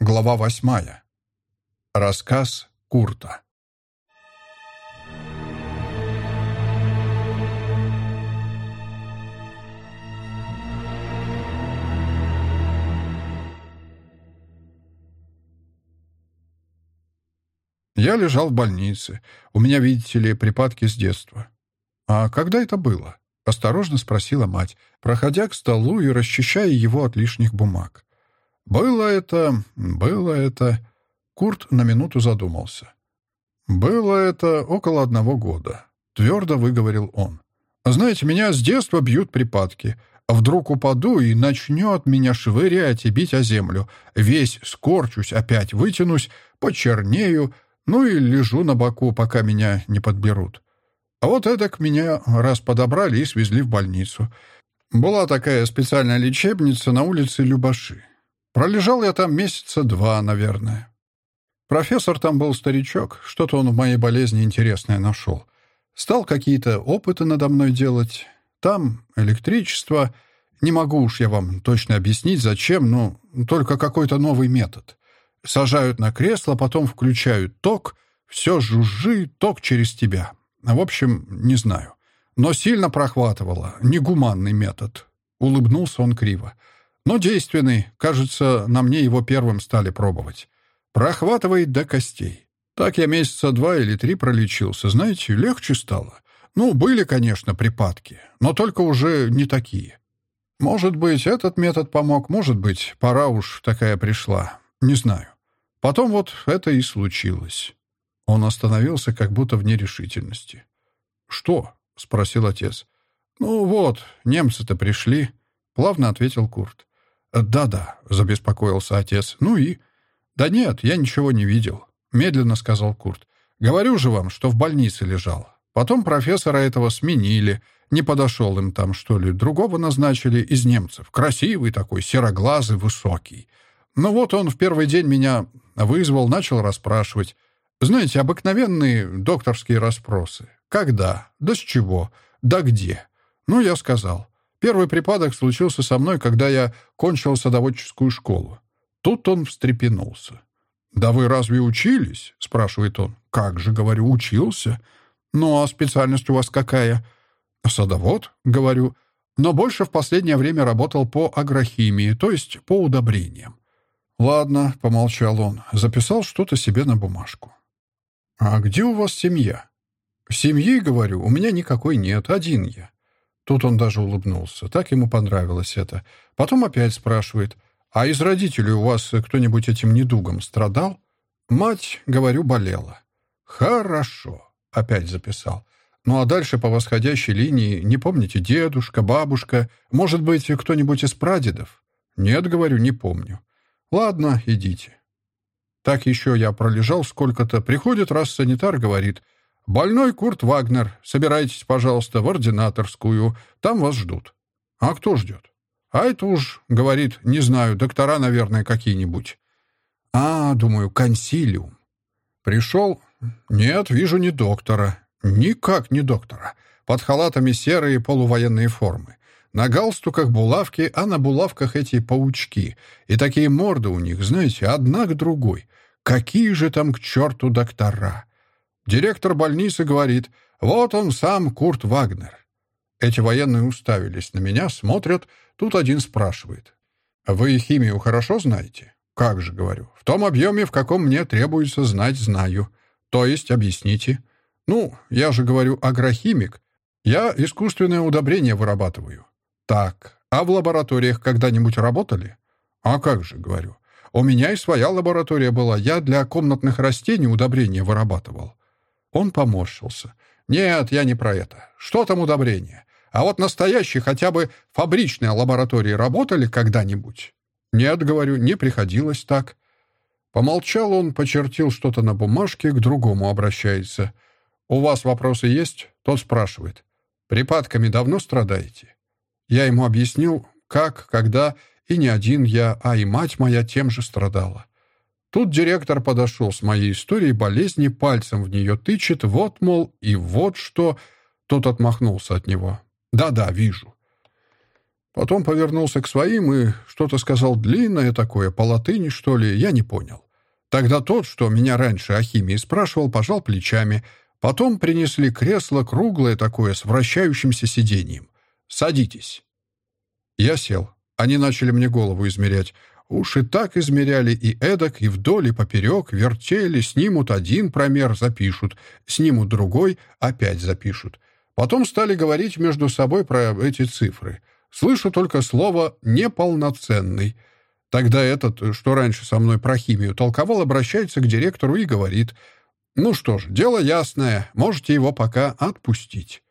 Глава восьмая. Рассказ Курта. Я лежал в больнице. У меня, видите ли, припадки с детства. «А когда это было?» — осторожно спросила мать, проходя к столу и расчищая его от лишних бумаг. «Было это... было это...» Курт на минуту задумался. «Было это около одного года», — твердо выговорил он. «Знаете, меня с детства бьют припадки. Вдруг упаду и начнет меня швырять и бить о землю. Весь скорчусь, опять вытянусь, почернею, ну и лежу на боку, пока меня не подберут. А вот эдак меня раз подобрали и свезли в больницу. Была такая специальная лечебница на улице Любаши. Пролежал я там месяца два, наверное. Профессор там был старичок, что-то он в моей болезни интересное нашел. Стал какие-то опыты надо мной делать. Там электричество. Не могу уж я вам точно объяснить, зачем, но только какой-то новый метод. Сажают на кресло, потом включают ток, все жужжит, ток через тебя. В общем, не знаю. Но сильно прохватывало. Негуманный метод. Улыбнулся он криво. Но действенный. Кажется, на мне его первым стали пробовать. Прохватывает до костей. Так я месяца два или три пролечился. Знаете, легче стало. Ну, были, конечно, припадки, но только уже не такие. Может быть, этот метод помог, может быть, пора уж такая пришла. Не знаю. Потом вот это и случилось. Он остановился, как будто в нерешительности. «Что?» — спросил отец. «Ну вот, немцы-то пришли», — плавно ответил Курт. «Да-да», — забеспокоился отец. «Ну и?» «Да нет, я ничего не видел», — медленно сказал Курт. «Говорю же вам, что в больнице лежал. Потом профессора этого сменили. Не подошел им там, что ли. Другого назначили из немцев. Красивый такой, сероглазый, высокий. Ну вот он в первый день меня вызвал, начал расспрашивать. Знаете, обыкновенные докторские расспросы. Когда? Да с чего? Да где? Ну, я сказал. Первый припадок случился со мной, когда я кончил садоводческую школу. Тут он встрепенулся. «Да вы разве учились?» — спрашивает он. «Как же, — говорю, — учился. Ну, а специальность у вас какая?» «Садовод», — говорю, но больше в последнее время работал по агрохимии, то есть по удобрениям. «Ладно», — помолчал он, записал что-то себе на бумажку. «А где у вас семья?» «Семьи, — говорю, — у меня никакой нет, один я. Тут он даже улыбнулся. Так ему понравилось это. Потом опять спрашивает, «А из родителей у вас кто-нибудь этим недугом страдал?» «Мать, говорю, болела». «Хорошо», — опять записал. «Ну а дальше по восходящей линии, не помните, дедушка, бабушка, может быть, кто-нибудь из прадедов?» «Нет, — говорю, — не помню». «Ладно, идите». Так еще я пролежал сколько-то. Приходит раз санитар, говорит, «Больной Курт Вагнер. Собирайтесь, пожалуйста, в ординаторскую. Там вас ждут». «А кто ждет?» «А это уж, — говорит, — не знаю, доктора, наверное, какие-нибудь». «А, думаю, консилиум». Пришел? Нет, вижу, не доктора. Никак не доктора. Под халатами серые полувоенные формы. На галстуках булавки, а на булавках эти паучки. И такие морды у них, знаете, одна к другой. Какие же там к черту доктора? Директор больницы говорит, вот он сам, Курт Вагнер. Эти военные уставились на меня, смотрят. Тут один спрашивает. «Вы химию хорошо знаете?» «Как же, говорю. В том объеме, в каком мне требуется знать, знаю. То есть, объясните». «Ну, я же говорю, агрохимик. Я искусственное удобрение вырабатываю». «Так, а в лабораториях когда-нибудь работали?» «А как же, говорю. У меня и своя лаборатория была. Я для комнатных растений удобрения вырабатывал. Он поморщился. «Нет, я не про это. Что там удобрения? А вот настоящие хотя бы фабричные лаборатории работали когда-нибудь?» «Нет, — говорю, — не приходилось так». Помолчал он, почертил что-то на бумажке, к другому обращается. «У вас вопросы есть?» Тот спрашивает. «Припадками давно страдаете?» Я ему объяснил, как, когда, и не один я, а и мать моя тем же страдала. Тут директор подошел с моей историей болезни, пальцем в нее тычет, вот, мол, и вот что... Тот отмахнулся от него. «Да-да, вижу». Потом повернулся к своим и что-то сказал длинное такое, по латыни, что ли, я не понял. Тогда тот, что меня раньше о химии спрашивал, пожал плечами. Потом принесли кресло круглое такое, с вращающимся сиденьем. «Садитесь». Я сел. Они начали мне голову измерять. Уж и так измеряли и эдак, и вдоль, и поперек, вертели, снимут один промер, запишут, снимут другой, опять запишут. Потом стали говорить между собой про эти цифры. Слышу только слово «неполноценный». Тогда этот, что раньше со мной про химию толковал, обращается к директору и говорит, «Ну что ж, дело ясное, можете его пока отпустить».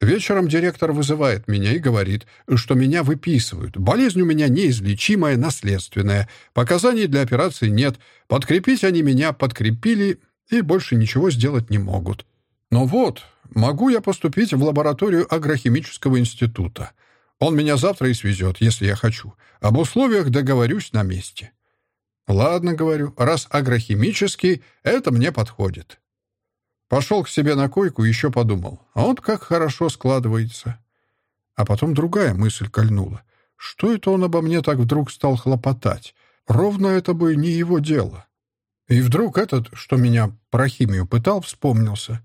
Вечером директор вызывает меня и говорит, что меня выписывают. Болезнь у меня неизлечимая, наследственная. Показаний для операции нет. Подкрепить они меня подкрепили и больше ничего сделать не могут. Но вот, могу я поступить в лабораторию агрохимического института. Он меня завтра и свезет, если я хочу. Об условиях договорюсь на месте. Ладно, говорю, раз агрохимический, это мне подходит. Пошел к себе на койку и еще подумал. А вот как хорошо складывается. А потом другая мысль кольнула. Что это он обо мне так вдруг стал хлопотать? Ровно это бы не его дело. И вдруг этот, что меня про химию пытал, вспомнился.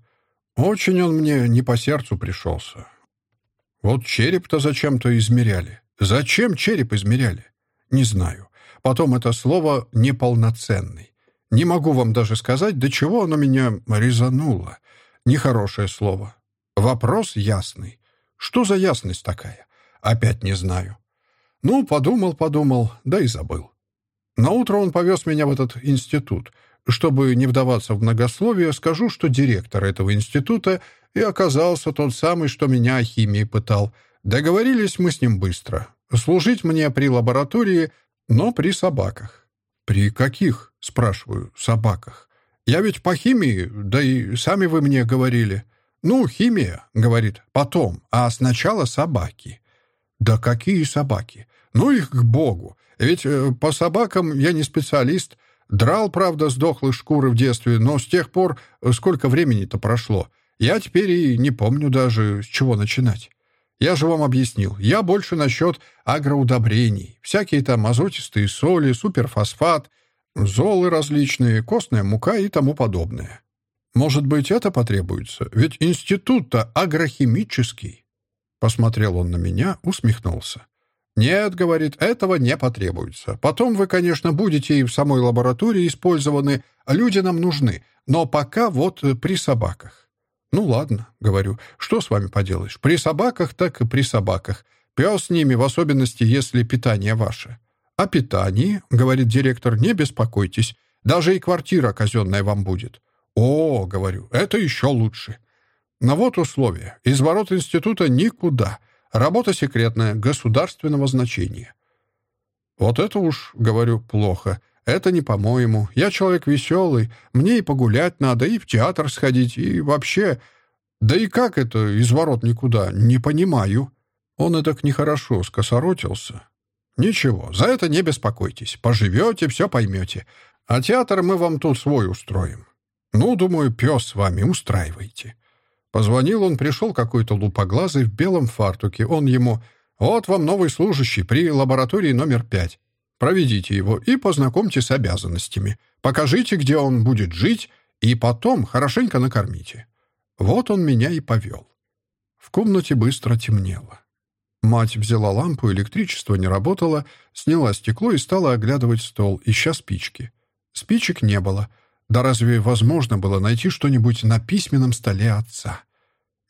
Очень он мне не по сердцу пришелся. Вот череп-то зачем-то измеряли. Зачем череп измеряли? Не знаю. Потом это слово «неполноценный». Не могу вам даже сказать, до чего оно меня резануло. Нехорошее слово. Вопрос ясный. Что за ясность такая? Опять не знаю. Ну, подумал, подумал, да и забыл. Наутро он повез меня в этот институт. Чтобы не вдаваться в многословие, скажу, что директор этого института и оказался тот самый, что меня о химии пытал. Договорились мы с ним быстро. Служить мне при лаборатории, но при собаках. «При каких?» — спрашиваю. «Собаках. Я ведь по химии, да и сами вы мне говорили». «Ну, химия», — говорит, — «потом, а сначала собаки». «Да какие собаки? Ну их к богу. Ведь э, по собакам я не специалист. Драл, правда, сдохлые шкуры в детстве, но с тех пор э, сколько времени-то прошло. Я теперь и не помню даже, с чего начинать. Я же вам объяснил, я больше насчет агроудобрений. Всякие там азотистые соли, суперфосфат, золы различные, костная мука и тому подобное. Может быть, это потребуется? Ведь институт-то агрохимический. Посмотрел он на меня, усмехнулся. «Нет, — говорит, — этого не потребуется. Потом вы, конечно, будете и в самой лаборатории использованы, люди нам нужны, но пока вот при собаках. «Ну ладно», — говорю, — «что с вами поделаешь? При собаках так и при собаках. Пес с ними, в особенности, если питание ваше». «О питании», — говорит директор, — «не беспокойтесь. Даже и квартира казенная вам будет». «О», — говорю, — «это еще лучше». Но вот условия. Из ворот института никуда. Работа секретная, государственного значения. Вот это уж, говорю, плохо. Это не по-моему. Я человек веселый. Мне и погулять надо, и в театр сходить, и вообще... Да и как это из ворот никуда? Не понимаю. Он и так нехорошо скосоротился. Ничего, за это не беспокойтесь. Поживете, все поймете. А театр мы вам тут свой устроим. Ну, думаю, пес с вами, устраивайте. Позвонил он, пришел какой-то лупоглазый в белом фартуке. Он ему... Вот вам новый служащий при лаборатории номер пять. Проведите его и познакомьте с обязанностями. Покажите, где он будет жить, и потом хорошенько накормите. Вот он меня и повел. В комнате быстро темнело. Мать взяла лампу, электричество не работало, сняла стекло и стала оглядывать стол, ища спички. Спичек не было. Да разве возможно было найти что-нибудь на письменном столе отца?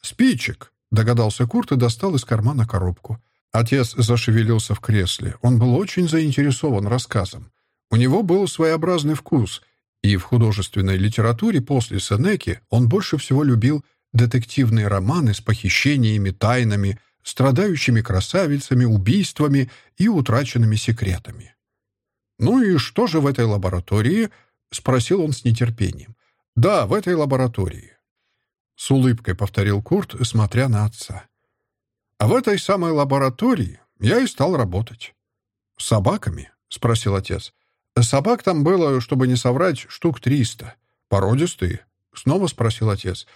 «Спичек!» — догадался Курт и достал из кармана коробку. Отец зашевелился в кресле. Он был очень заинтересован рассказом. У него был своеобразный вкус, и в художественной литературе после Сенеки он больше всего любил детективные романы с похищениями, тайнами, страдающими красавицами, убийствами и утраченными секретами. «Ну и что же в этой лаборатории?» — спросил он с нетерпением. «Да, в этой лаборатории». С улыбкой повторил Курт, смотря на отца. А в этой самой лаборатории я и стал работать. «С собаками?» — спросил отец. «Собак там было, чтобы не соврать, штук триста. Породистые?» — снова спросил отец.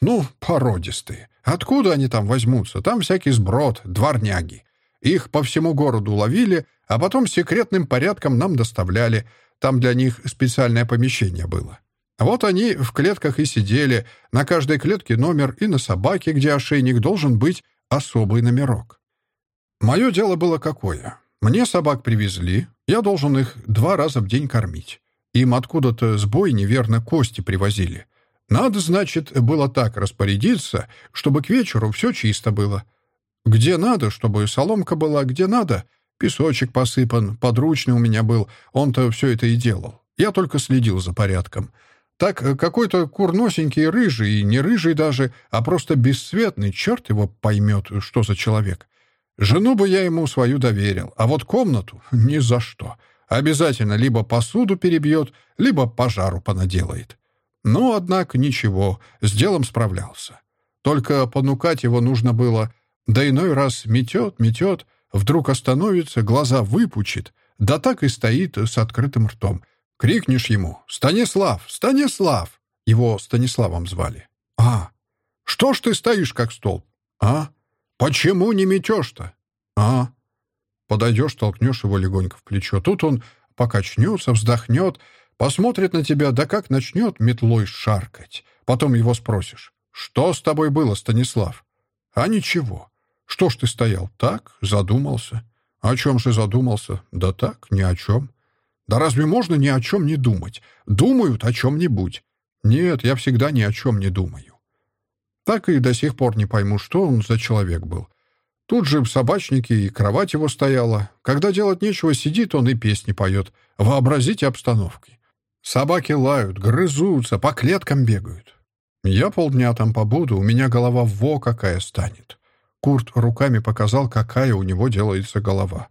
«Ну, породистые. Откуда они там возьмутся? Там всякий сброд, дворняги. Их по всему городу ловили, а потом секретным порядком нам доставляли. Там для них специальное помещение было. Вот они в клетках и сидели, на каждой клетке номер и на собаке, где ошейник, должен быть особый номерок. Мое дело было какое? Мне собак привезли, я должен их два раза в день кормить. Им откуда-то с бой неверно кости привозили. Надо, значит, было так распорядиться, чтобы к вечеру все чисто было. Где надо, чтобы соломка была, где надо, песочек посыпан, подручный у меня был, он-то все это и делал. Я только следил за порядком. Так э, какой-то курносенький рыжий, и не рыжий даже, а просто бесцветный, черт его поймет, что за человек. Жену бы я ему свою доверил, а вот комнату — ни за что. Обязательно либо посуду перебьет, либо пожару понаделает. Но, однако, ничего, с делом справлялся. Только понукать его нужно было, да иной раз метет, метет, вдруг остановится, глаза выпучит, да так и стоит с открытым ртом. Крикнешь ему «Станислав! Станислав!» Его Станиславом звали. «А, что ж ты стоишь, как столб? А, почему не метешь-то? А, подойдешь, толкнешь его легонько в плечо. Тут он покачнется, вздохнет, посмотрит на тебя, да как начнет метлой шаркать. Потом его спросишь «Что с тобой было, Станислав?» «А ничего. Что ж ты стоял? Так, задумался». «О чем же задумался?» «Да так, ни о чем». Да разве можно ни о чем не думать? Думают о чем-нибудь. Нет, я всегда ни о чем не думаю. Так и до сих пор не пойму, что он за человек был. Тут же в собачнике и кровать его стояла. Когда делать нечего, сидит он и песни поет. Вообразите обстановки. Собаки лают, грызутся, по клеткам бегают. Я полдня там побуду, у меня голова во какая станет. Курт руками показал, какая у него делается голова.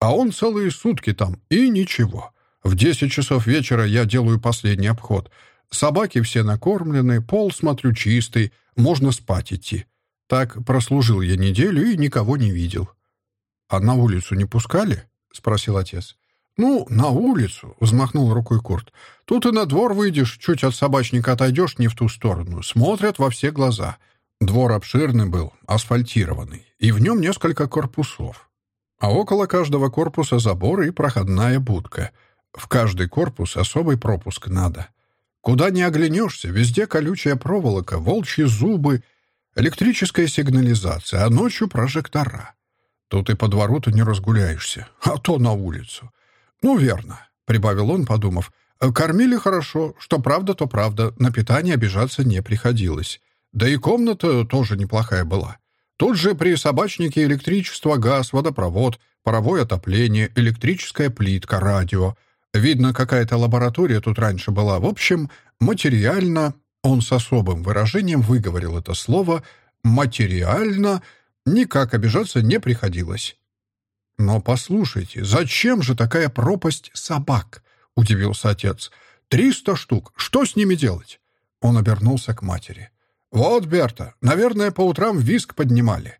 А он целые сутки там, и ничего. В десять часов вечера я делаю последний обход. Собаки все накормлены, пол, смотрю, чистый, можно спать идти. Так прослужил я неделю и никого не видел. «А на улицу не пускали?» — спросил отец. «Ну, на улицу», — взмахнул рукой Курт. «Тут и на двор выйдешь, чуть от собачника отойдешь не в ту сторону. Смотрят во все глаза. Двор обширный был, асфальтированный, и в нем несколько корпусов. А около каждого корпуса забор и проходная будка — в каждый корпус особый пропуск надо. Куда ни оглянешься, везде колючая проволока, волчьи зубы, электрическая сигнализация, а ночью прожектора. Тут и по двору-то не разгуляешься, а то на улицу. Ну, верно, — прибавил он, подумав. Кормили хорошо, что правда, то правда, на питание обижаться не приходилось. Да и комната тоже неплохая была. Тут же при собачнике электричество, газ, водопровод, паровое отопление, электрическая плитка, радио — Видно, какая-то лаборатория тут раньше была. В общем, материально, он с особым выражением выговорил это слово, материально никак обижаться не приходилось. «Но послушайте, зачем же такая пропасть собак?» — удивился отец. «Триста штук. Что с ними делать?» Он обернулся к матери. «Вот, Берта, наверное, по утрам виск поднимали».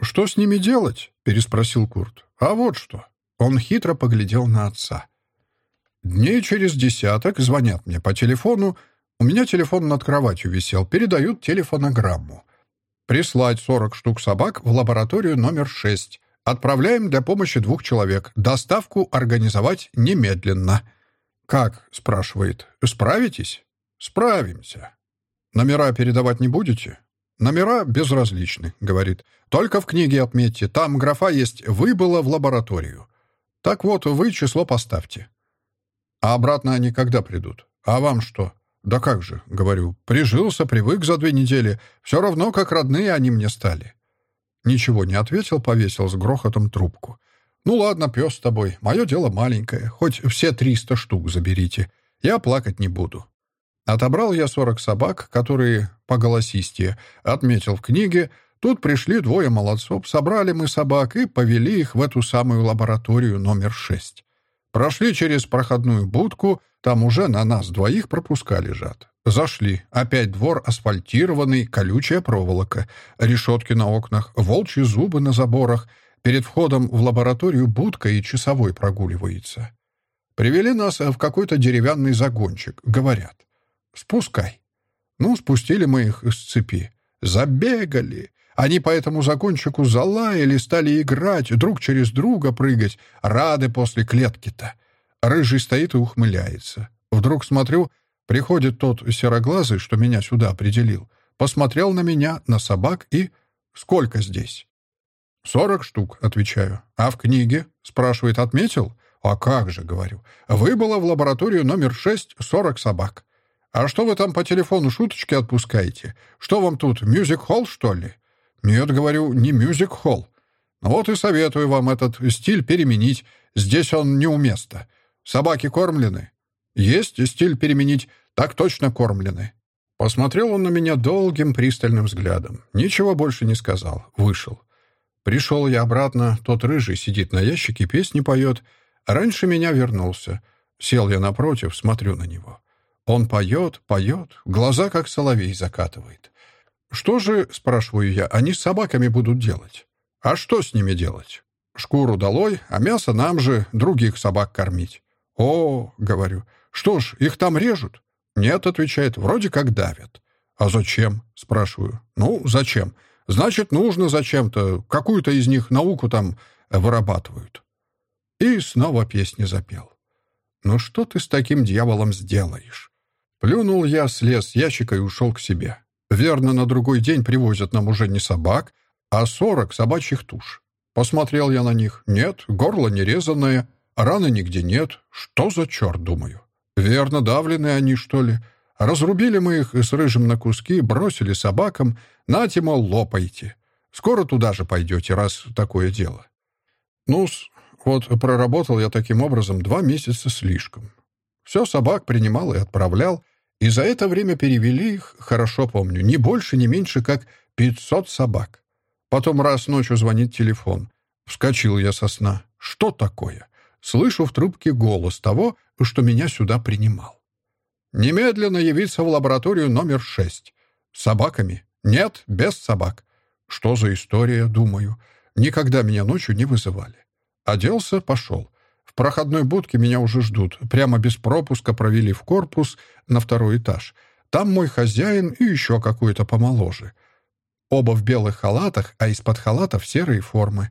«Что с ними делать?» — переспросил Курт. «А вот что». Он хитро поглядел на отца. Дней через десяток звонят мне по телефону. У меня телефон над кроватью висел. Передают телефонограмму. Прислать 40 штук собак в лабораторию номер 6. Отправляем для помощи двух человек. Доставку организовать немедленно. «Как?» — спрашивает. «Справитесь?» «Справимся». «Номера передавать не будете?» «Номера безразличны», — говорит. «Только в книге отметьте. Там графа есть «Выбыло в лабораторию». Так вот, вы число поставьте. А обратно они когда придут? А вам что? Да как же, говорю, прижился, привык за две недели. Все равно, как родные они мне стали. Ничего не ответил, повесил с грохотом трубку. «Ну ладно, пес с тобой. Мое дело маленькое. Хоть все триста штук заберите. Я плакать не буду». Отобрал я сорок собак, которые по голосистее отметил в книге. Тут пришли двое молодцов, собрали мы собак и повели их в эту самую лабораторию номер шесть. Прошли через проходную будку, там уже на нас двоих пропуска лежат. Зашли. Опять двор асфальтированный, колючая проволока, решетки на окнах, волчьи зубы на заборах. Перед входом в лабораторию будка и часовой прогуливается. Привели нас в какой-то деревянный загончик. Говорят. «Спускай». Ну, спустили мы их с цепи. Забегали. Они по этому закончику залаяли, стали играть, друг через друга прыгать, рады после клетки-то. Рыжий стоит и ухмыляется. Вдруг смотрю, приходит тот сероглазый, что меня сюда определил, посмотрел на меня, на собак и... Сколько здесь? «Сорок штук», — отвечаю. «А в книге?» — спрашивает. «Отметил?» «А как же», — говорю. «Выбыло в лабораторию номер шесть сорок собак». «А что вы там по телефону шуточки отпускаете? Что вам тут, мюзик-холл, что ли?» «Нет, — говорю, — не мюзик-холл. Вот и советую вам этот стиль переменить. Здесь он неуместно. Собаки кормлены?» «Есть стиль переменить. Так точно кормлены». Посмотрел он на меня долгим пристальным взглядом. Ничего больше не сказал. Вышел. Пришел я обратно. Тот рыжий сидит на ящике, песни поет. Раньше меня вернулся. Сел я напротив, смотрю на него. Он поет, поет, глаза как соловей закатывает. «Что же, — спрашиваю я, — они с собаками будут делать? А что с ними делать? Шкуру долой, а мясо нам же других собак кормить. О, — говорю, — что ж, их там режут? Нет, — отвечает, — вроде как давят. А зачем? — спрашиваю. Ну, зачем? Значит, нужно зачем-то, какую-то из них науку там вырабатывают. И снова песни запел. «Ну что ты с таким дьяволом сделаешь?» Плюнул я, слез с ящика и ушел к себе. Верно, на другой день привозят нам уже не собак, а сорок собачьих туш. Посмотрел я на них. Нет, горло не резанное, раны нигде нет. Что за черт, думаю? Верно, давленные они, что ли? Разрубили мы их с рыжим на куски, бросили собакам. Нате, мол, лопайте. Скоро туда же пойдете, раз такое дело. ну вот проработал я таким образом два месяца слишком. Все собак принимал и отправлял, и за это время перевели их, хорошо помню, не больше, не меньше, как 500 собак. Потом раз ночью звонит телефон. Вскочил я со сна. Что такое? Слышу в трубке голос того, что меня сюда принимал. Немедленно явиться в лабораторию номер шесть. С собаками? Нет, без собак. Что за история, думаю. Никогда меня ночью не вызывали. Оделся, пошел. Проходной будке меня уже ждут. Прямо без пропуска провели в корпус на второй этаж. Там мой хозяин и еще какой-то помоложе. Оба в белых халатах, а из-под халатов серые формы.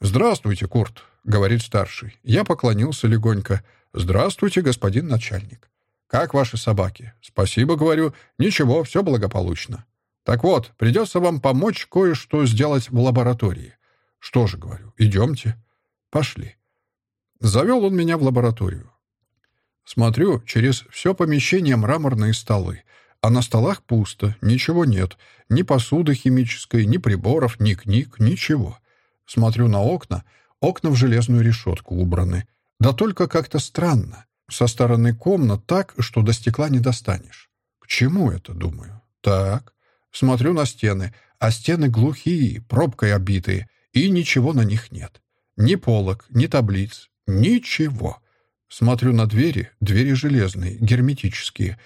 «Здравствуйте, Курт», — говорит старший. Я поклонился легонько. «Здравствуйте, господин начальник». «Как ваши собаки?» «Спасибо, — говорю. Ничего, все благополучно». «Так вот, придется вам помочь кое-что сделать в лаборатории». «Что же, — говорю, — идемте». «Пошли». Завел он меня в лабораторию. Смотрю, через все помещение мраморные столы, а на столах пусто, ничего нет, ни посуды химической, ни приборов, ни книг, ничего. Смотрю на окна, окна в железную решетку убраны. Да только как-то странно. Со стороны комнат так, что до стекла не достанешь. К чему это, думаю? Так. Смотрю на стены, а стены глухие, пробкой обитые, и ничего на них нет. Ни полок, ни таблиц, Ничего. Смотрю на двери, двери железные, герметические,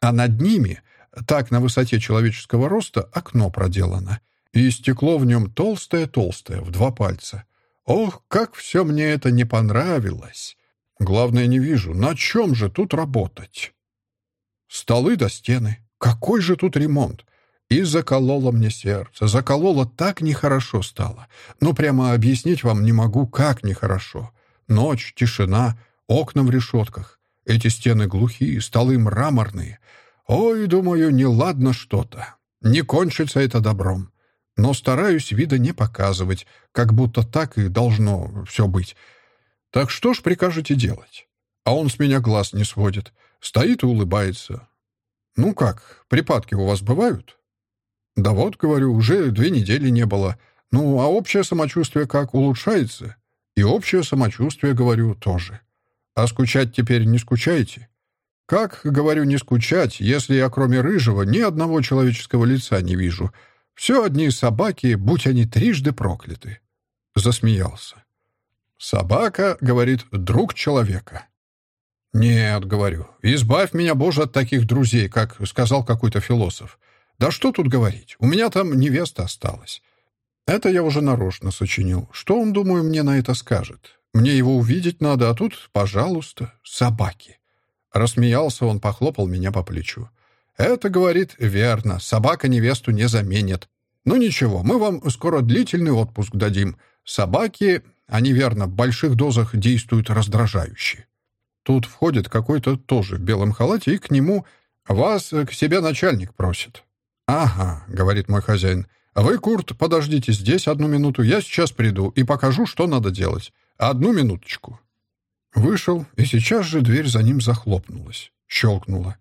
а над ними, так на высоте человеческого роста, окно проделано, и стекло в нем толстое-толстое, в два пальца. Ох, как все мне это не понравилось! Главное, не вижу, на чем же тут работать? Столы до стены. Какой же тут ремонт? И закололо мне сердце. Закололо так нехорошо стало. Ну, прямо объяснить вам не могу, как нехорошо. Ночь, тишина, окна в решетках. Эти стены глухие, столы мраморные. Ой, думаю, неладно что-то. Не кончится это добром. Но стараюсь вида не показывать, как будто так и должно все быть. Так что ж прикажете делать? А он с меня глаз не сводит. Стоит и улыбается. Ну как, припадки у вас бывают? Да вот, говорю, уже две недели не было. Ну, а общее самочувствие как, улучшается? И общее самочувствие, говорю, тоже. А скучать теперь не скучаете? Как, говорю, не скучать, если я кроме рыжего ни одного человеческого лица не вижу? Все одни собаки, будь они трижды прокляты. Засмеялся. Собака, говорит, друг человека. «Нет, — говорю, — избавь меня, Боже, от таких друзей, как сказал какой-то философ. Да что тут говорить, у меня там невеста осталась. Это я уже нарочно сочинил. Что он, думаю, мне на это скажет? Мне его увидеть надо, а тут, пожалуйста, собаки. Рассмеялся он, похлопал меня по плечу. Это, говорит, верно, собака невесту не заменит. Ну ничего, мы вам скоро длительный отпуск дадим. Собаки, они, верно, в больших дозах действуют раздражающе. Тут входит какой-то тоже в белом халате, и к нему вас к себе начальник просит. «Ага», — говорит мой хозяин, — «вы, Курт, подождите здесь одну минуту, я сейчас приду и покажу, что надо делать. Одну минуточку». Вышел, и сейчас же дверь за ним захлопнулась, щелкнула.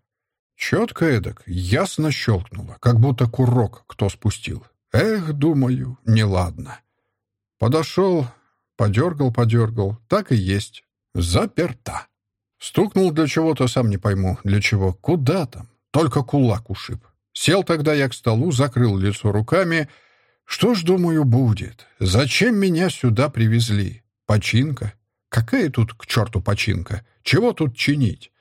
Четко эдак, ясно щелкнуло, как будто курок кто спустил. Эх, думаю, неладно. Подошел, подергал, подергал, так и есть. Заперта. Стукнул для чего-то, сам не пойму, для чего. Куда там? Только кулак ушиб. Сел тогда я к столу, закрыл лицо руками. Что ж, думаю, будет? Зачем меня сюда привезли? Починка? Какая тут к черту починка? Чего тут чинить?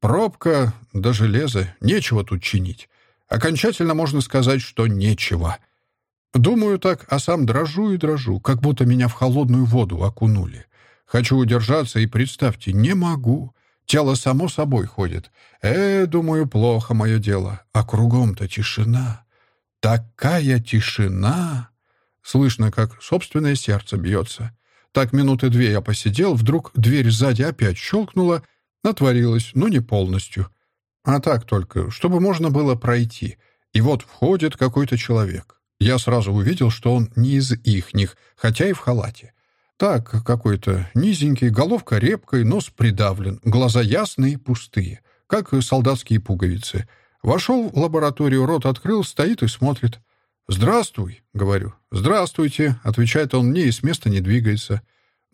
Пробка до железа, нечего тут чинить. Окончательно можно сказать, что нечего. Думаю так, а сам дрожу и дрожу, как будто меня в холодную воду окунули. Хочу удержаться и, представьте, не могу. Тело само собой ходит. Э, думаю, плохо мое дело. А кругом-то тишина. Такая тишина. Слышно, как собственное сердце бьется. Так минуты две я посидел, вдруг дверь сзади опять щелкнула, отворилась, но не полностью. А так только, чтобы можно было пройти. И вот входит какой-то человек. Я сразу увидел, что он не из ихних, хотя и в халате. Так, какой-то низенький, головка репкой, нос придавлен, глаза ясные и пустые, как солдатские пуговицы. Вошел в лабораторию, рот открыл, стоит и смотрит. «Здравствуй», — говорю. «Здравствуйте», — отвечает он мне и с места не двигается.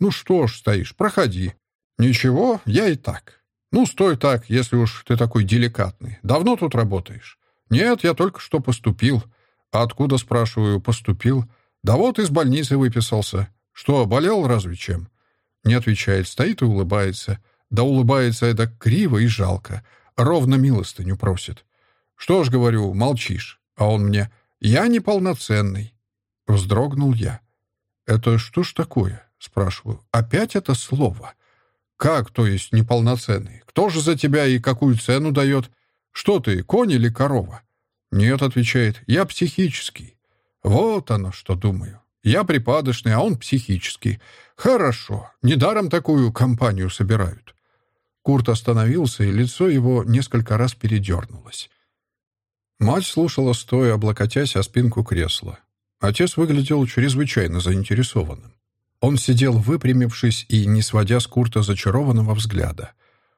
«Ну что ж стоишь, проходи». «Ничего, я и так». «Ну, стой так, если уж ты такой деликатный. Давно тут работаешь?» «Нет, я только что поступил». «А откуда, спрашиваю, поступил?» «Да вот из больницы выписался». «Что, болел разве чем?» Не отвечает, стоит и улыбается. Да улыбается это криво и жалко. Ровно милостыню просит. «Что ж, говорю, молчишь?» А он мне «Я неполноценный». Вздрогнул я. «Это что ж такое?» — спрашиваю. «Опять это слово?» «Как, то есть, неполноценный? Кто же за тебя и какую цену дает? Что ты, конь или корова?» «Нет», — отвечает, — «я психический». «Вот оно, что думаю. Я припадочный, а он психический. Хорошо, недаром такую компанию собирают». Курт остановился, и лицо его несколько раз передернулось. Мать слушала, стоя, облокотясь о спинку кресла. Отец выглядел чрезвычайно заинтересованным. Он сидел выпрямившись и не сводя с Курта зачарованного взгляда.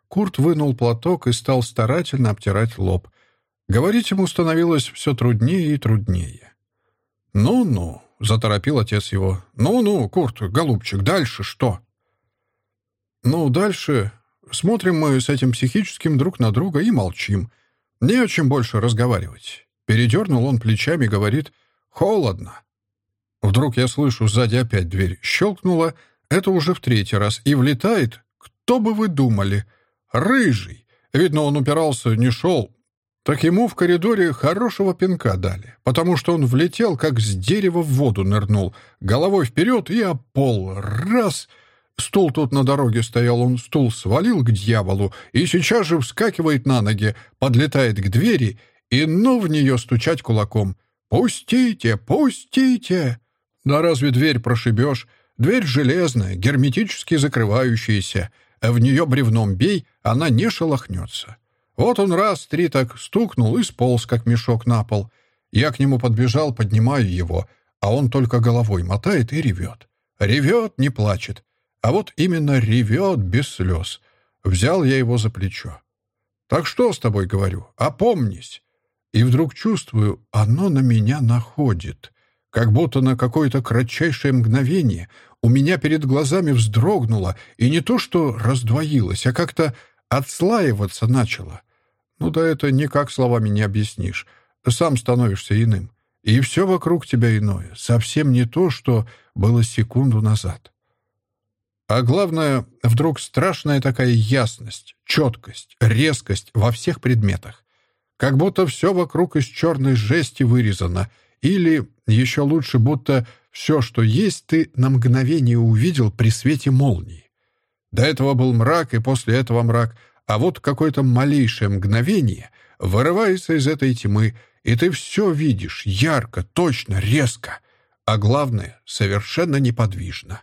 Курт вынул платок и стал старательно обтирать лоб. Говорить ему становилось все труднее и труднее. «Ну-ну», — заторопил отец его. «Ну-ну, Курт, голубчик, дальше что?» «Ну, дальше смотрим мы с этим психическим друг на друга и молчим». Не о чем больше разговаривать. Передернул он плечами, говорит «Холодно». Вдруг я слышу, сзади опять дверь щелкнула, это уже в третий раз, и влетает, кто бы вы думали, рыжий. Видно, он упирался, не шел. Так ему в коридоре хорошего пинка дали, потому что он влетел, как с дерева в воду нырнул, головой вперед и о пол. Раз — Стул тут на дороге стоял, он стул свалил к дьяволу и сейчас же вскакивает на ноги, подлетает к двери и ну в нее стучать кулаком. «Пустите! Пустите!» Да разве дверь прошибешь? Дверь железная, герметически закрывающаяся. В нее бревном бей, она не шелохнется. Вот он раз, три так стукнул и сполз, как мешок на пол. Я к нему подбежал, поднимаю его, а он только головой мотает и ревет. Ревет, не плачет. А вот именно ревет без слез. Взял я его за плечо. «Так что с тобой, говорю? Опомнись!» И вдруг чувствую, оно на меня находит. Как будто на какое-то кратчайшее мгновение у меня перед глазами вздрогнуло, и не то что раздвоилось, а как-то отслаиваться начало. Ну да это никак словами не объяснишь. Сам становишься иным. И все вокруг тебя иное, совсем не то, что было секунду назад. А главное, вдруг страшная такая ясность, четкость, резкость во всех предметах. Как будто все вокруг из черной жести вырезано, или, еще лучше, будто все, что есть, ты на мгновение увидел при свете молнии. До этого был мрак, и после этого мрак, а вот какое-то малейшее мгновение вырывается из этой тьмы, и ты все видишь ярко, точно, резко, а главное — совершенно неподвижно.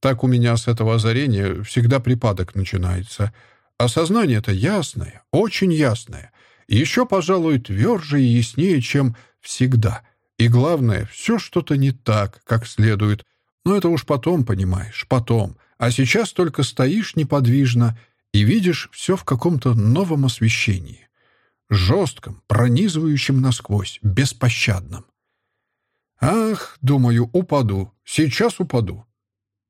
Так у меня с этого озарения всегда припадок начинается. Осознание-то ясное, очень ясное. Еще, пожалуй, тверже и яснее, чем всегда. И главное, все что-то не так, как следует. Но это уж потом, понимаешь, потом. А сейчас только стоишь неподвижно и видишь все в каком-то новом освещении. Жестком, пронизывающем насквозь, беспощадном. Ах, думаю, упаду. Сейчас упаду.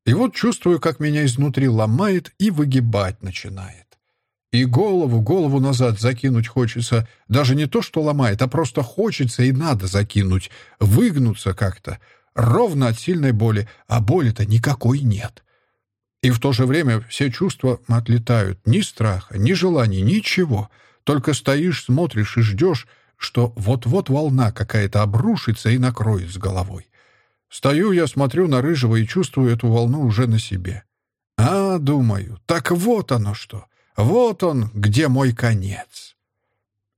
И вот чувствую, как меня изнутри ломает и выгибать начинает. И голову, голову назад закинуть хочется. Даже не то, что ломает, а просто хочется и надо закинуть. Выгнуться как-то. Ровно от сильной боли. А боли-то никакой нет. И в то же время все чувства отлетают. Ни страха, ни желания, ничего. Только стоишь, смотришь и ждешь, что вот-вот волна какая-то обрушится и накроет с головой. Стою я, смотрю на Рыжего и чувствую эту волну уже на себе. А, думаю, так вот оно что. Вот он, где мой конец.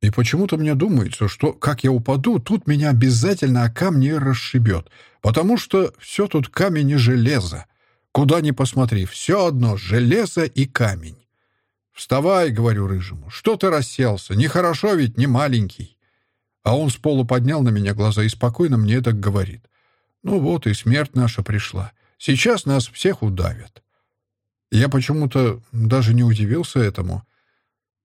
И почему-то мне думается, что, как я упаду, тут меня обязательно о камни расшибет, потому что все тут камень и железо. Куда ни посмотри, все одно — железо и камень. «Вставай», — говорю Рыжему, — «что ты расселся? Нехорошо ведь, не маленький». А он с полу поднял на меня глаза и спокойно мне так говорит. Ну вот и смерть наша пришла. Сейчас нас всех удавят. Я почему-то даже не удивился этому.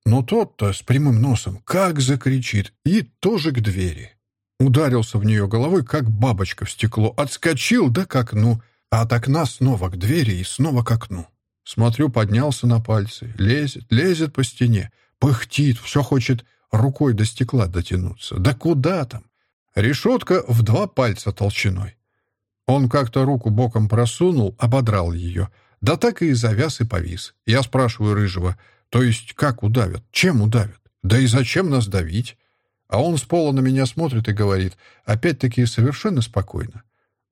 Но тот-то с прямым носом как закричит и тоже к двери. Ударился в нее головой, как бабочка в стекло, отскочил да к окну, а от окна снова к двери и снова к окну. Смотрю, поднялся на пальцы, лезет, лезет по стене, пыхтит, все хочет рукой до стекла дотянуться. Да куда там? Решетка в два пальца толщиной. Он как-то руку боком просунул, ободрал ее. Да так и завяз и повис. Я спрашиваю Рыжего, то есть как удавят? Чем удавят? Да и зачем нас давить? А он с пола на меня смотрит и говорит, опять-таки совершенно спокойно.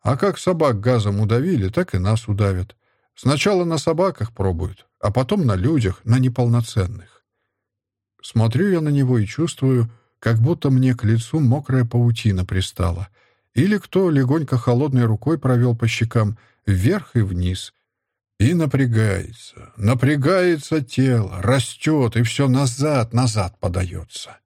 А как собак газом удавили, так и нас удавят. Сначала на собаках пробуют, а потом на людях, на неполноценных. Смотрю я на него и чувствую, как будто мне к лицу мокрая паутина пристала — или кто легонько холодной рукой провел по щекам вверх и вниз. И напрягается, напрягается тело, растет, и все назад, назад подается.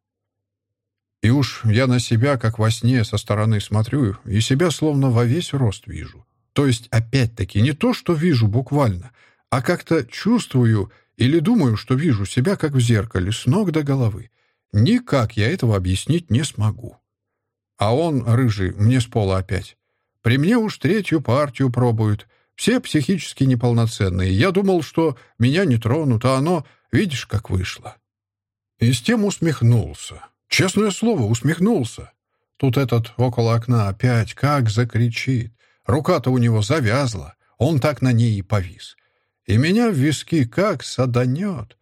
И уж я на себя, как во сне, со стороны смотрю, и себя словно во весь рост вижу. То есть, опять-таки, не то, что вижу буквально, а как-то чувствую или думаю, что вижу себя, как в зеркале, с ног до головы. Никак я этого объяснить не смогу. А он, рыжий, мне с пола опять. При мне уж третью партию пробуют. Все психически неполноценные. Я думал, что меня не тронут, а оно, видишь, как вышло. И с тем усмехнулся. Честное слово, усмехнулся. Тут этот около окна опять как закричит. Рука-то у него завязла. Он так на ней и повис. И меня в виски как саданет.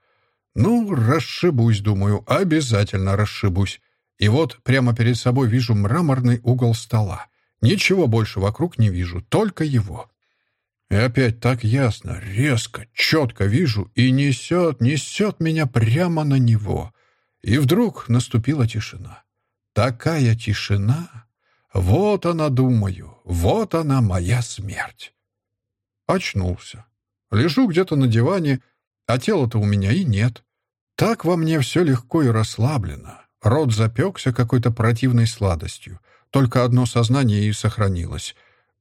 Ну, расшибусь, думаю, обязательно расшибусь. И вот прямо перед собой вижу мраморный угол стола. Ничего больше вокруг не вижу, только его. И опять так ясно, резко, четко вижу, и несет, несет меня прямо на него. И вдруг наступила тишина. Такая тишина. Вот она, думаю, вот она, моя смерть. Очнулся. Лежу где-то на диване, а тела-то у меня и нет. Так во мне все легко и расслаблено. Рот запекся какой-то противной сладостью. Только одно сознание и сохранилось.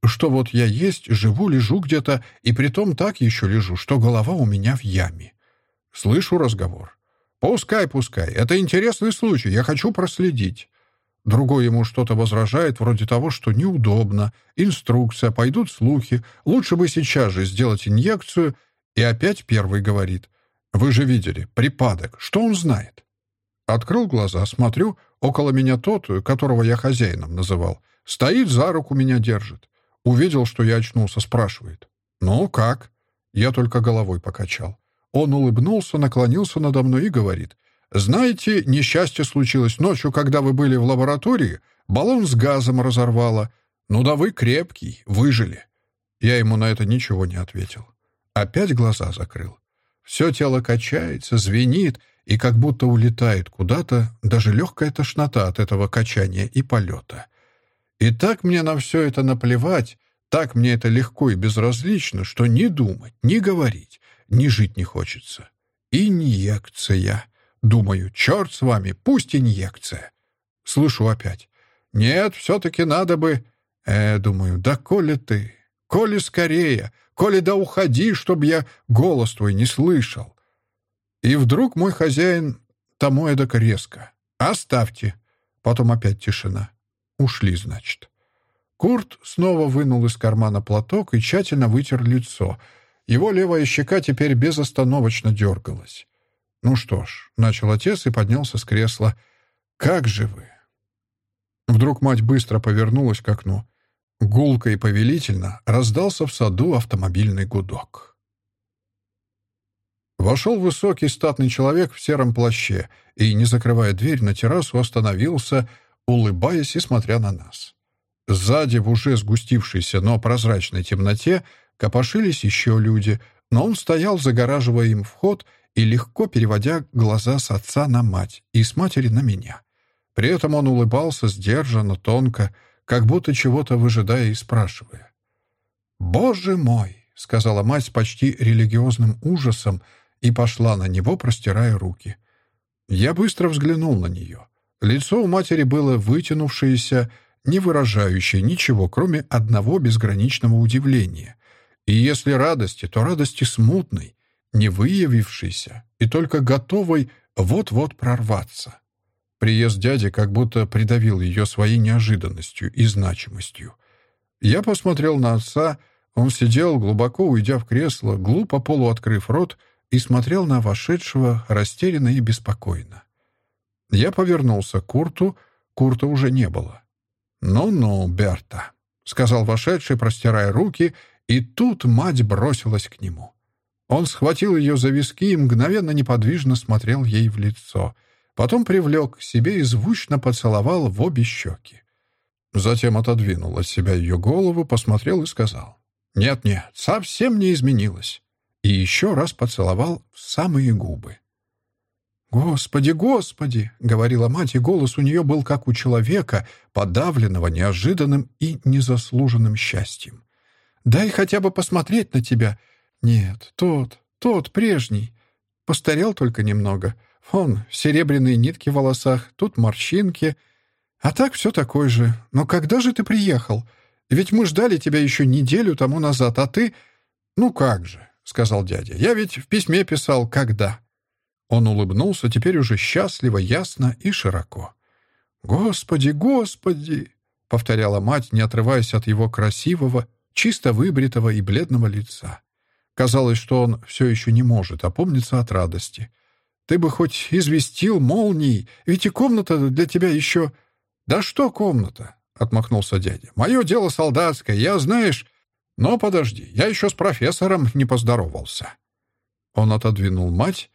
Что вот я есть, живу, лежу где-то, и притом так еще лежу, что голова у меня в яме. Слышу разговор. «Пускай, пускай. Это интересный случай. Я хочу проследить». Другой ему что-то возражает, вроде того, что неудобно, инструкция, пойдут слухи, лучше бы сейчас же сделать инъекцию, и опять первый говорит. «Вы же видели, припадок. Что он знает?» Открыл глаза, смотрю, около меня тот, которого я хозяином называл. Стоит, за руку меня держит. Увидел, что я очнулся, спрашивает. «Ну, как?» Я только головой покачал. Он улыбнулся, наклонился надо мной и говорит. «Знаете, несчастье случилось ночью, когда вы были в лаборатории. Баллон с газом разорвало. Ну да вы крепкий, выжили». Я ему на это ничего не ответил. Опять глаза закрыл. Все тело качается, звенит, и как будто улетает куда-то, даже легкая тошнота от этого качания и полета. И так мне на все это наплевать, так мне это легко и безразлично, что ни думать, ни говорить, ни жить не хочется. Инъекция. Думаю, черт с вами, пусть инъекция. Слышу опять. Нет, все-таки надо бы... Э, думаю, да коли ты, коли скорее, коли да уходи, чтоб я голос твой не слышал. И вдруг мой хозяин тому эдак резко. «Оставьте!» Потом опять тишина. Ушли, значит. Курт снова вынул из кармана платок и тщательно вытер лицо. Его левая щека теперь безостановочно дергалась. «Ну что ж», — начал отец и поднялся с кресла. «Как же вы!» Вдруг мать быстро повернулась к окну. Гулко и повелительно раздался в саду автомобильный гудок. Вошел высокий статный человек в сером плаще и, не закрывая дверь на террасу, остановился, улыбаясь и смотря на нас. Сзади, в уже сгустившейся, но прозрачной темноте, копошились еще люди, но он стоял, загораживая им вход и легко переводя глаза с отца на мать и с матери на меня. При этом он улыбался сдержанно, тонко, как будто чего-то выжидая и спрашивая. «Боже мой!» — сказала мать с почти религиозным ужасом и пошла на него, простирая руки. Я быстро взглянул на нее. Лицо у матери было вытянувшееся, не выражающее ничего, кроме одного безграничного удивления. И если радости, то радости смутной, не выявившейся и только готовой вот-вот прорваться. Приезд дяди как будто придавил ее своей неожиданностью и значимостью. Я посмотрел на отца, он сидел, глубоко уйдя в кресло, глупо полуоткрыв рот, и смотрел на вошедшего растерянно и беспокойно. Я повернулся к Курту, Курта уже не было. «Ну-ну, Берта», — сказал вошедший, простирая руки, и тут мать бросилась к нему. Он схватил ее за виски и мгновенно неподвижно смотрел ей в лицо — Потом привлек к себе и звучно поцеловал в обе щеки. Затем отодвинул от себя ее голову, посмотрел и сказал. «Нет-нет, совсем не изменилось». И еще раз поцеловал в самые губы. «Господи, Господи!» — говорила мать, и голос у нее был как у человека, подавленного неожиданным и незаслуженным счастьем. «Дай хотя бы посмотреть на тебя. Нет, тот, тот, прежний. Постарел только немного. Вон, серебряные нитки в волосах, тут морщинки. А так все такой же. Но когда же ты приехал? Ведь мы ждали тебя еще неделю тому назад, а ты... Ну как же, — сказал дядя. Я ведь в письме писал «когда». Он улыбнулся, теперь уже счастливо, ясно и широко. «Господи, Господи!» — повторяла мать, не отрываясь от его красивого, чисто выбритого и бледного лица. Казалось, что он все еще не может опомниться от радости. Ты бы хоть известил молнией, ведь и комната для тебя еще...» «Да что комната?» — отмахнулся дядя. «Мое дело солдатское, я, знаешь...» «Но подожди, я еще с профессором не поздоровался». Он отодвинул мать,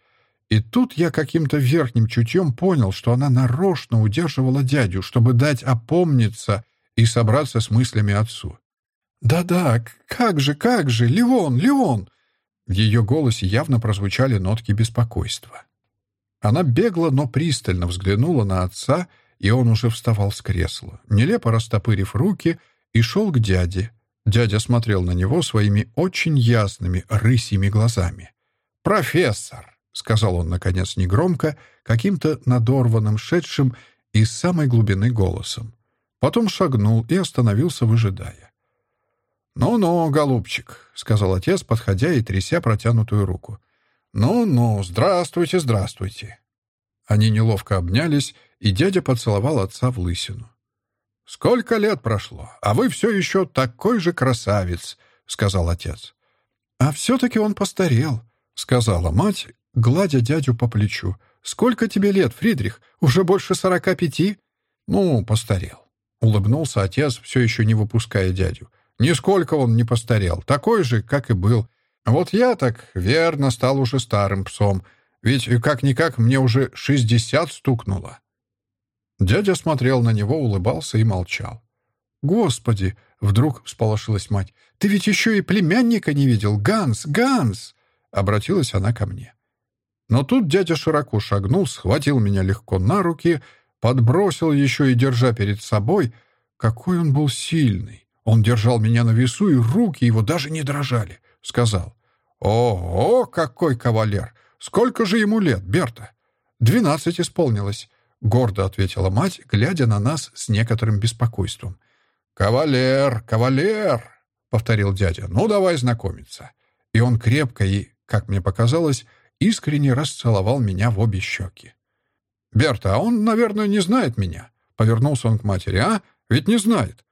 и тут я каким-то верхним чутьем понял, что она нарочно удерживала дядю, чтобы дать опомниться и собраться с мыслями отцу. «Да-да, как же, как же, Леон, Леон!» В ее голосе явно прозвучали нотки беспокойства. Она бегло, но пристально взглянула на отца, и он уже вставал с кресла, нелепо растопырив руки, и шел к дяде. Дядя смотрел на него своими очень ясными рысьими глазами. «Профессор!» — сказал он, наконец, негромко, каким-то надорванным, шедшим из самой глубины голосом. Потом шагнул и остановился, выжидая. «Ну-ну, голубчик», — сказал отец, подходя и тряся протянутую руку. «Ну-ну, здравствуйте, здравствуйте». Они неловко обнялись, и дядя поцеловал отца в лысину. «Сколько лет прошло, а вы все еще такой же красавец», — сказал отец. «А все-таки он постарел», — сказала мать, гладя дядю по плечу. «Сколько тебе лет, Фридрих? Уже больше сорока пяти?» «Ну, постарел», — улыбнулся отец, все еще не выпуская дядю. «Нисколько он не постарел, такой же, как и был. Вот я так верно стал уже старым псом, ведь как-никак мне уже шестьдесят стукнуло. Дядя смотрел на него, улыбался и молчал. «Господи!» — вдруг всполошилась мать. «Ты ведь еще и племянника не видел! Ганс! Ганс!» — обратилась она ко мне. Но тут дядя широко шагнул, схватил меня легко на руки, подбросил еще и держа перед собой. Какой он был сильный! Он держал меня на весу, и руки его даже не дрожали. Сказал, «Ого, какой кавалер! Сколько же ему лет, Берта?» «Двенадцать исполнилось», — гордо ответила мать, глядя на нас с некоторым беспокойством. «Кавалер, кавалер!» — повторил дядя. «Ну, давай знакомиться». И он крепко и, как мне показалось, искренне расцеловал меня в обе щеки. «Берта, а он, наверное, не знает меня?» — повернулся он к матери. «А? Ведь не знает».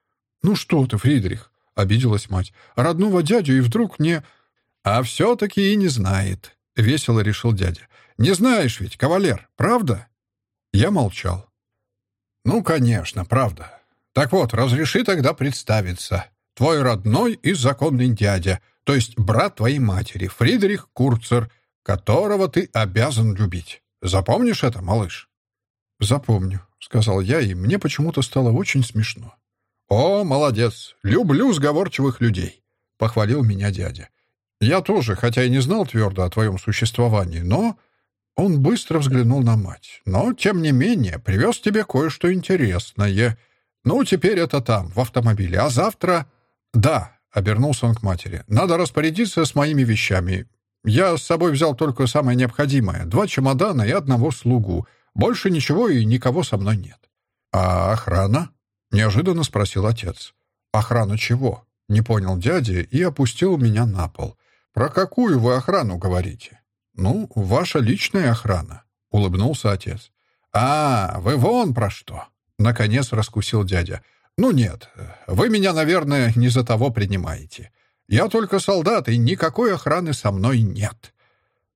«Ну что ты, Фридрих?» — обиделась мать. «Родного дядю и вдруг не...» «А все-таки и не знает», — весело решил дядя. «Не знаешь ведь, кавалер, правда?» Я молчал. «Ну, конечно, правда. Так вот, разреши тогда представиться. Твой родной и законный дядя, то есть брат твоей матери, Фридрих Курцер, которого ты обязан любить. Запомнишь это, малыш?» «Запомню», — сказал я, и мне почему-то стало очень смешно. «О, молодец! Люблю сговорчивых людей!» — похвалил меня дядя. «Я тоже, хотя и не знал твердо о твоем существовании, но...» Он быстро взглянул на мать. «Но, тем не менее, привез тебе кое-что интересное. Ну, теперь это там, в автомобиле. А завтра...» «Да», — обернулся он к матери. «Надо распорядиться с моими вещами. Я с собой взял только самое необходимое. Два чемодана и одного слугу. Больше ничего и никого со мной нет». «А охрана?» — неожиданно спросил отец. «Охрана чего?» — не понял дядя и опустил меня на пол. «Про какую вы охрану говорите?» «Ну, ваша личная охрана», — улыбнулся отец. «А, вы вон про что!» — наконец раскусил дядя. «Ну нет, вы меня, наверное, не за того принимаете. Я только солдат, и никакой охраны со мной нет».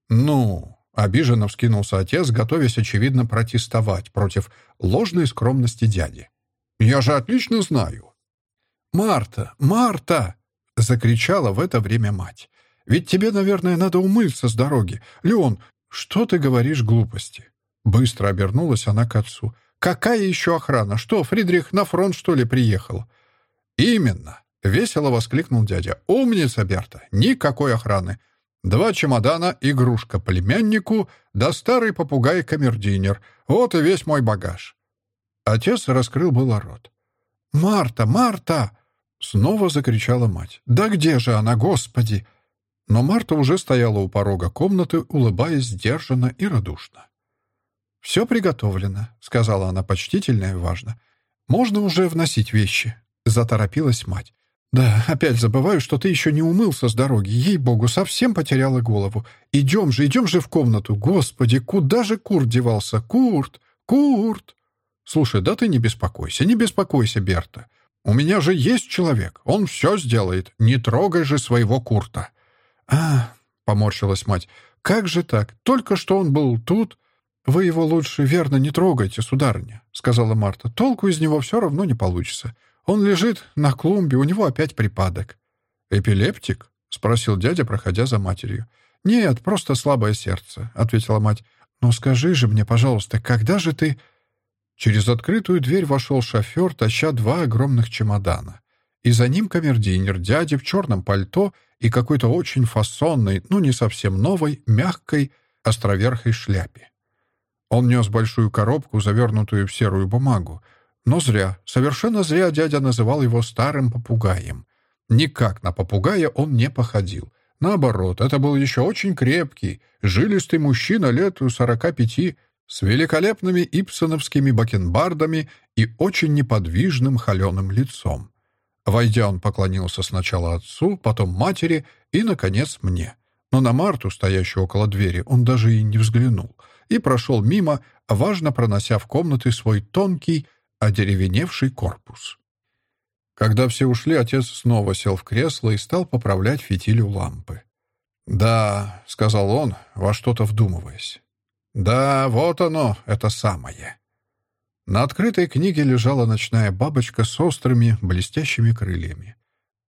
«Ну...» — обиженно вскинулся отец, готовясь, очевидно, протестовать против ложной скромности дяди. «Я же отлично знаю». «Марта! Марта!» — закричала в это время мать. «Ведь тебе, наверное, надо умыться с дороги. Леон, что ты говоришь глупости?» Быстро обернулась она к отцу. «Какая еще охрана? Что, Фридрих на фронт, что ли, приехал?» «Именно!» — весело воскликнул дядя. «Умница, Берта! Никакой охраны! Два чемодана, игрушка племяннику, да старый попугай-камердинер. Вот и весь мой багаж». Отец раскрыл было рот. «Марта! Марта!» — снова закричала мать. «Да где же она, Господи!» Но Марта уже стояла у порога комнаты, улыбаясь сдержанно и радушно. «Все приготовлено», — сказала она почтительно и важно. «Можно уже вносить вещи», — заторопилась мать. «Да, опять забываю, что ты еще не умылся с дороги. Ей-богу, совсем потеряла голову. Идем же, идем же в комнату. Господи, куда же Курт девался? Курт! Курт!» «Слушай, да ты не беспокойся, не беспокойся, Берта. У меня же есть человек. Он все сделает. Не трогай же своего Курта». «А, — поморщилась мать, — как же так? Только что он был тут...» «Вы его лучше верно не трогайте, сударыня», — сказала Марта. «Толку из него все равно не получится. Он лежит на клумбе, у него опять припадок». «Эпилептик?» — спросил дядя, проходя за матерью. «Нет, просто слабое сердце», — ответила мать. «Но скажи же мне, пожалуйста, когда же ты...» Через открытую дверь вошел шофер, таща два огромных чемодана. И за ним камердинер, дядя в черном пальто и какой-то очень фасонной, ну не совсем новой, мягкой, островерхой шляпе. Он нес большую коробку, завернутую в серую бумагу. Но зря, совершенно зря дядя называл его старым попугаем. Никак на попугая он не походил. Наоборот, это был еще очень крепкий, жилистый мужчина лет сорока пяти, с великолепными ипсоновскими бакенбардами и очень неподвижным холеным лицом. Войдя, он поклонился сначала отцу, потом матери и, наконец, мне. Но на Марту, стоящую около двери, он даже и не взглянул — и прошел мимо, важно пронося в комнаты свой тонкий, одеревеневший корпус. Когда все ушли, отец снова сел в кресло и стал поправлять фитиль лампы. «Да», — сказал он, во что-то вдумываясь. «Да, вот оно, это самое». На открытой книге лежала ночная бабочка с острыми, блестящими крыльями.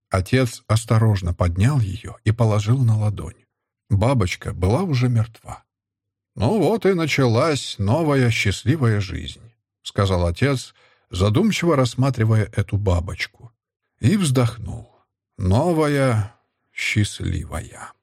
Отец осторожно поднял ее и положил на ладонь. Бабочка была уже мертва. «Ну вот и началась новая счастливая жизнь», — сказал отец, задумчиво рассматривая эту бабочку. И вздохнул. «Новая счастливая».